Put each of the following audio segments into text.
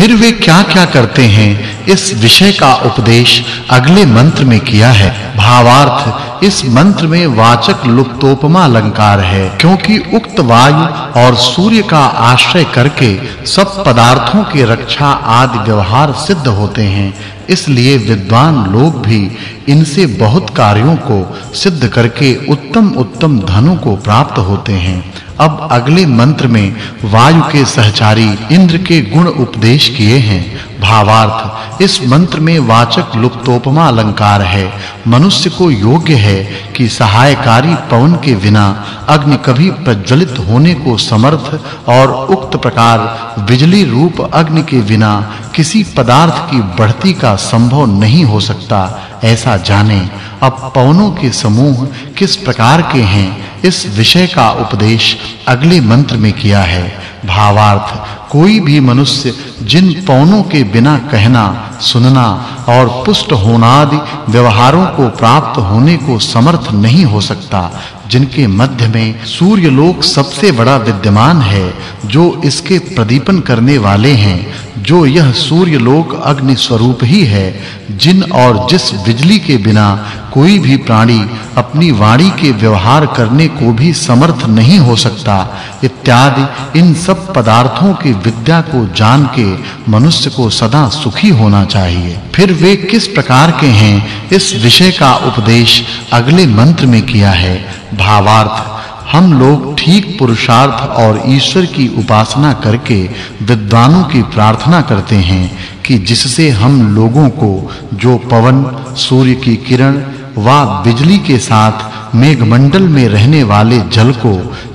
फिर वे क्या-क्या करते हैं, इस विषय का उपदेश अगले मंत्र में किया है। भावार्थ, इस मंत्र में वाचक् लुप्तोपमा अलंकार है, क्योंकि उक्त वायु और सूर्य का आश्रय करके सब पदार्थों की रक्षा आदि व्यवहार सिद्ध होते हैं। इसलिए विद्वान लोग भी इनसे बहुत कार्यों को सिद्ध करके उत्तम उत्तम धनों को प्राप्त होते हैं। अब अगले मंत्र में वायु के सहचारी इंद्र के गुण उपदेश किए हैं। भावार्थ, इस मंत्र में वाचक् लुप्तोपमा अलंकार है। मनुष्य को योग्य है कि सहायकारी पवन के बिना अग्नि कभी प्रज्वलित होने को समर्थ और उक्त प्रकार बिजली रूप अग्नि के बिना किसी पदार्थ की बढ़ती का संभव नहीं हो सकता, ऐसा जाने। अब पवनों के समूह किस प्रकार के हैं, इस विषय का उपदेश अगले मंत्र में किया है। भावार्थ कोई भी मनुष्य जिन पौनों के बिना कहना, सुनना और पुष्ट होनादि व्यवहारों को प्राप्त होने को समर्थ नहीं हो सकता, जिनके मध्य में सूर्य लोक सबसे बड़ा विद्यमान है, जो इसके प्रदीपन करने वाले हैं, जो यह सूर्य लोक अग्नि स्वरूप ही है, जिन और जिस बिजली के बिना कोई भी प्राणी अपनी वाणी के व्यवहार करने को भी समर्थ नहीं हो सकता, इत्यादि इन सब पदार्थों की विद्या को जान के मनुष्य को सदा सुखी होना चाहिए। फिर वे किस प्रकार के हैं, इस विषय का उपदेश अगले मंत्र में किया है। भावार्थ, हम लोग ठीक पुरुषार्थ और ईश्वर की उपासना करके विद्वानों की प्रार्थना करते हैं कि जिससे हम लोगों को जो पवन, सूर्य की किरण व बिजली के साथ मेघमंडल में रहने वाले जल को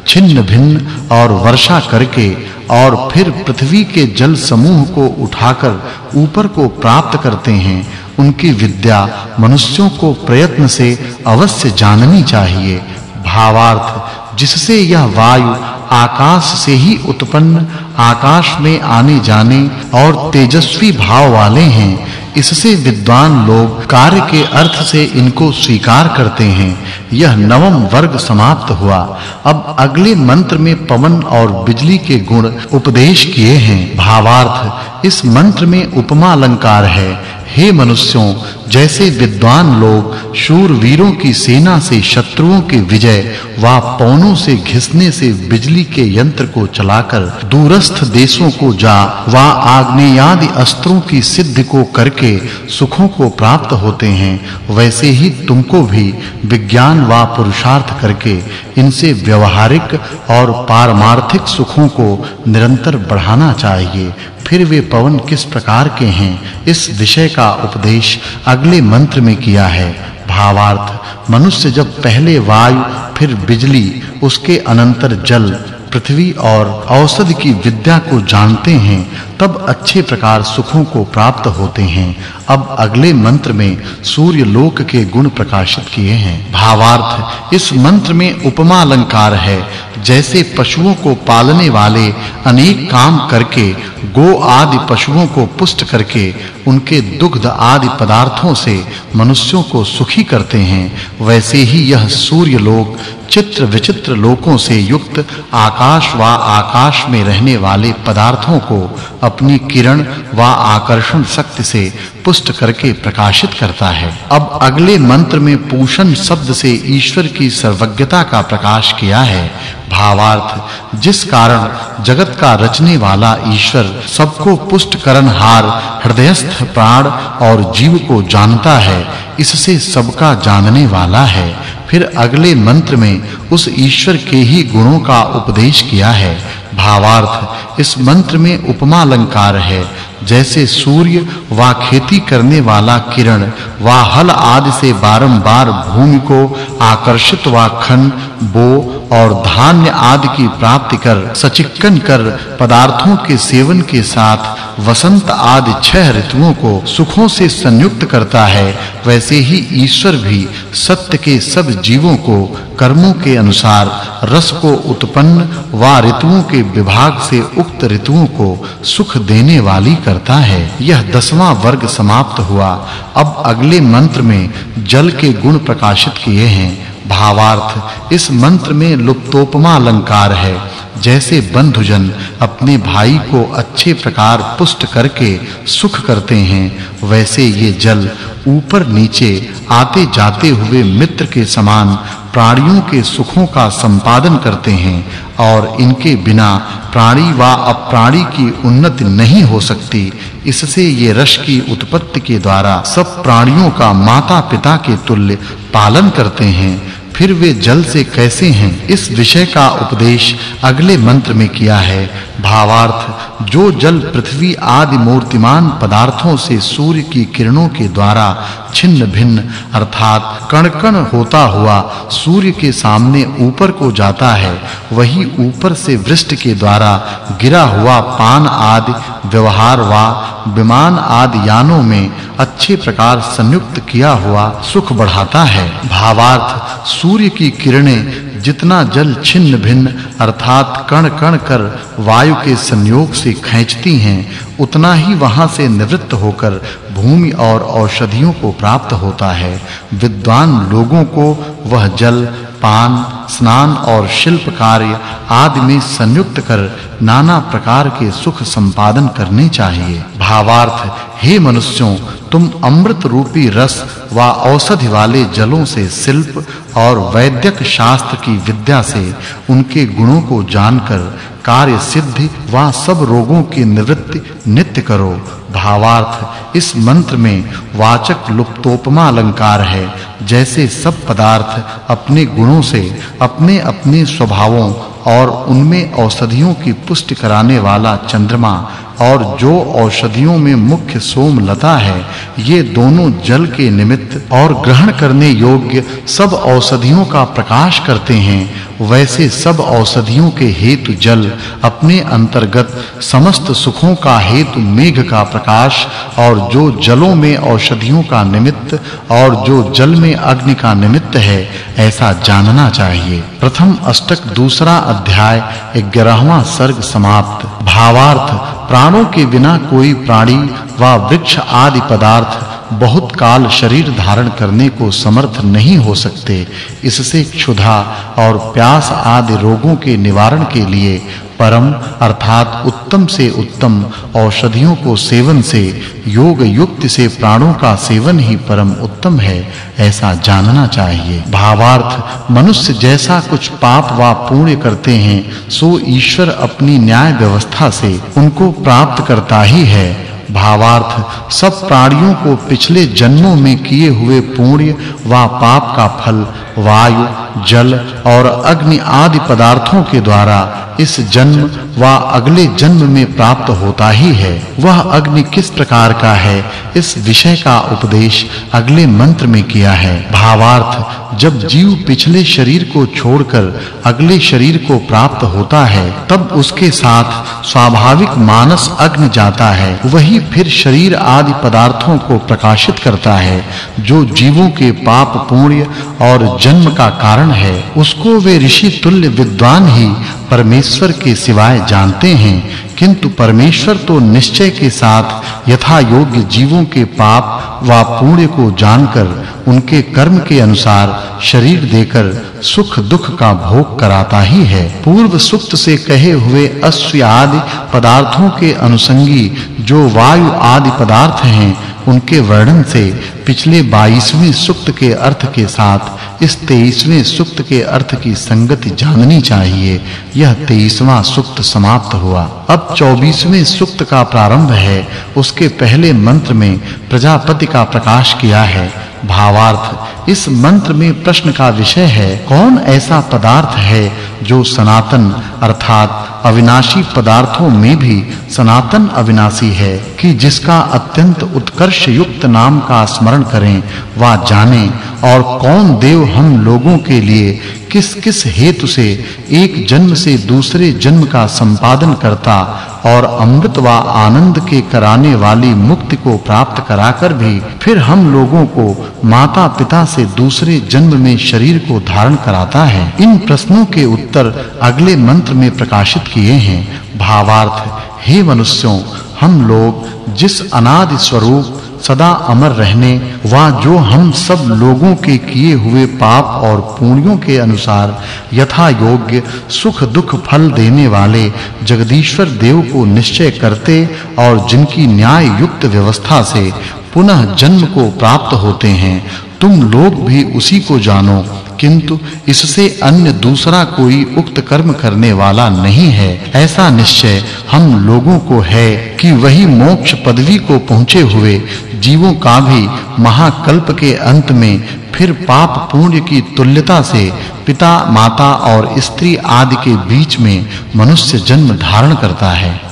छिन्न भिन्न और वर्षा करके और फिर पृथ्वी के जल समूह को उठाकर ऊपर को प्राप्त करते हैं। उनकी विद्या मनुष्यों को प्रयत्न से अवश्य जाननी चाहिए। भावार्थ, जिससे यह वायु आकाश से ही उत्पन्न, आकाश में आने जाने और तेजस्वी भाव वाले हैं इससे विद्वान लोग कार्य के अर्थ से इनको स्वीकार करते हैं। यह नवम वर्ग समाप्त हुआ। अब अगले मंत्र में पवन और बिजली के गुण उपदेश किए हैं। भावार्थ, इस मंत्र में उपमा अलंकार है। हे मनुष्यों, जैसे विद्वान लोग शूर वीरों की सेना से शत्रुओं के विजय व पौनों से घिसने से बिजली के यंत्र को चलाकर दूरस्थ देशों को जा व आग्नेयादि अस्त्रों की सिद्धि को करके सुखों को प्राप्त होते हैं, वैसे ही तुमको भी विज्ञान व पुरुषार्थ करके इनसे व्यवहारिक और पारमार्थिक सुखों को निरंतर बढ़ाना चाहिए। फिर वे पवन किस प्रकार के हैं, इस विषय का उपदेश अगले मंत्र में किया है। भावार्थ, मनुष्य जब पहले वायु, फिर बिजली, उसके अनंतर जल, पृथ्वी और औषधि की विद्या को जानते हैं तब अच्छे प्रकार सुखों को प्राप्त होते हैं। अब अगले मंत्र में सूर्य लोक के गुण प्रकाशित किए हैं। भावार्थ, इस मंत्र में उपमा अलंकार है। जैसे पशुओं को पालने वाले अनेक काम करके, गो आदि पशुओं को पुष्ट करके, उनके दुग्ध आदि पदार्थों से मनुष्यों को सुखी करते हैं, वैसे ही यह सूर्य लोक चित्र विचित्र लोकों से युक्त आकाश व आकाश में रहने वाले पदार्थों को अपनी किरण व आकर्षण शक्ति से पुष्ट करके प्रकाशित करता है। अब अगले मंत्र में पूषण शब्द से ईश्वर की सर्वज्ञता का प्रकाश किया है। भावार्थ, जिस कारण जगत का रचने वाला ईश्वर सबको पुष्ट करनहार हृदयस्थ प्राण और जीव को जानता है, इससे सबका जानने वाला है। फिर अगले मंत्र में उस ईश्वर के ही गुणों का उपदेश किया है। भावार्थ। इस मंत्र में उपमा अलंकार है। जैसे सूर्य वा खेती करने वाला किरण, वा हल आदि से बारंबार भूमि को आकर्षित वा खन, बो और धान्य आदि की प्राप्ति कर, सचिक्कन कर, पदार्थों के सेवन के साथ वसंत आदि छह ऋतुओं को सुखों से संयुक्त करता है, वैसे ही ईश्वर भी सत्य के सब जीवों को कर्मों के अनुसार रस को उत्पन्न व ऋतुओं के विभाग से उक्त ऋतुओं को सुख देने वाली करता है। यह दसवां वर्ग समाप्त हुआ। अब अगले मंत्र में जल के गुण प्रकाशित किए हैं। भावार्थ, इस मंत्र में लुप्तोपमा अलंकार है। जैसे बंधुजन अपने भाई को अच्छे प्रकार पुष्ट करके सुख करते हैं, वैसे ये जल ऊपर नीचे आते जाते हुए मित्र के समान प्राणियों के सुखों का संपादन करते हैं और इनके बिना प्राणी व अप्राणी की उन्नति नहीं हो सकती। इससे ये रस की उत्पत्ति के द्वारा सब प्राणियों का माता-पिता के तुल्य पालन करते हैं। फिर वे जल से कैसे हैं? इस विषय का उपदेश अगले मंत्र में किया है। भावार्थ, जो जल पृथ्वी आदि मूर्तिमान पदार्थों से सूर्य की किरणों के द्वारा छिन्न भिन्न, अर्थात कण-कण होता हुआ सूर्य के सामने ऊपर को जाता है, वही ऊपर से वृष्टि के द्वारा गिरा हुआ पान आदि, व्यवहार वा विमान आदि यानों में अच्छे प्रकार संयुक्त किया हुआ सुख बढ़ाता है। भावार्थ सूर्य की किरणें जितना जल छिन्न भिन्न, अर्थात कण कण कर वायु के संयोग से खींचती हैं, उतना ही वहाँ से निवृत्त होकर भूमि और औषधियों को प्राप्त होता है। विद्वान लोगों को वह जल पान, स्नान और शिल्प कार्य आदि में संयुक्त कर नाना प्रकार के सुख संपादन करने चाहिए। भावार्थ, हे मनुष्यों, तुम अमृत रूपी रस व औषधि वाले जलों से शिल्प और वैद्यक शास्त्र की विद्या से उनके गुणों को जानकर कार्य सिद्धि व सब रोगों की निवृत्ति नित्य करो। भावार्थ, इस मंत्र में वाचक् लुप्तोपमा अलंकार है। जैसे सब पदार्थ अपने गुणों से अपने-अपने स्वभावों और उनमें औषधियों की पुष्टि कराने वाला चंद्रमा और जो औषधियों में मुख्य सोम लता है, ये दोनों जल के निमित्त और ग्रहण करने योग्य सब औषधियों का प्रकाश करते हैं, वैसे सब औषधियों के हेतु जल अपने अंतर्गत समस्त सुखों का हेतु मेघ का प्रकाश और जो जलों में औषधियों का निमित्त और जो जल में अग्नि का निमित्त है, ऐसा जानना चाहिए। प्रथम अष्टक दूसरा अध्याय 11वां सर्ग समाप्त। भावार्थ, प्राणों के बिना कोई प्राणी व वृक्ष आदि पदार्थ बहुत काल शरीर धारण करने को समर्थ नहीं हो सकते। इससे क्षुधा और प्यास आदि रोगों के निवारण के लिए परम अर्थात उत्तम से उत्तम, औषधियों को सेवन से, योग युक्त से प्राणों का सेवन ही परम उत्तम है, ऐसा जानना चाहिए। भावार्थ, मनुष्य जैसा कुछ पाप व पुण्य करते हैं, सो ईश्वर अपनी न्याय व्यवस्था से उनको प्राप्त करता ही है। भावार्थ, सब प्राणियों को पिछले जन्मों में किए हुए पुण्य व पाप का फल, वायु जल और अग्नि आदि पदार्थों के द्वारा इस जन्म व अगले जन्म में प्राप्त होता ही है। वह अग्नि किस प्रकार का है? इस विषय का उपदेश अगले मंत्र में किया है। भावार्थ, जब जीव पिछले शरीर को छोड़कर अगले शरीर को प्राप्त होता है, तब उसके साथ स्वाभाविक मानस अग्नि जाता है। वही फिर शरीर आदि पदार्थों को प्रकाशित करता है, जो जीवों के पाप पुण्य और जन्म का कारण है, उसको वे ऋषि तुल्य विद्वान ही परमेश्वर के सिवाय जानते हैं, किंतु परमेश्वर तो निश्चय के साथ यथा योग्य जीवों के पाप व पुण्य को जानकर उनके कर्म के अनुसार शरीर देकर सुख दुख का भोग कराता ही है। पूर्व सुक्त से कहे हुए अश्व आदि पदार्थों के अनुसंगी जो वायु आदि पदार्थ हैं, उनके वर्णन से पिछले 22वें सुक्त के अर्थ के साथ इस 23वें सुक्त के अर्थ की संगति जाननी चाहिए। यह 23वां सुक्त समाप्त हुआ। अब 24वें सुक्त का प्रारंभ है। उसके पहले मंत्र में प्रजापति का प्रकाश किया है। भावार्थ। इस मंत्र में प्रश्न का विषय है, कौन ऐसा पदार्थ है जो सनातन, अर्थात अविनाशी पदार्थों में भी सनातन अविनाशी है, कि जिसका अत्यंत उत्कर्ष युक्त नाम का स्मरण करें वा जानें और कौन देव हम लोगों के लिए किस-किस हेतु से एक जन्म से दूसरे जन्म का संपादन करता और अमृत व आनंद के कराने वाली मुक्ति को प्राप्त कराकर भी फिर हम लोगों को माता-पिता से दूसरे जन्म में शरीर को धारण कराता है। इन प्रश्नों के उत्तर अगले मंत्र में प्रकाशित किए हैं। भावार्थ, हे मनुष्यों, हम लोग जिस अनादि स्वरूप सदा अमर रहने, व जो हम सब लोगों के किए हुए पाप और पुण्यों के अनुसार यथा योग्य सुख दुख फल देने वाले जगदीश्वर देव को निश्चय करते और जिनकी न्याय युक्त व्यवस्था से पुनः जन्म को प्राप्त होते हैं, तुम लोग भी उसी को जानो। किंतु इससे अन्य दूसरा कोई उक्त कर्म करने वाला नहीं है। ऐसा निश्चय हम लोगों को है कि वही मोक्ष पदवी को पहुँचे हुए जीवों का भी महाकल्प के अंत में फिर पाप पुण्य की तुल्यता से पिता, माता और स्त्री आदि के बीच में मनुष्य जन्म धारण करता है।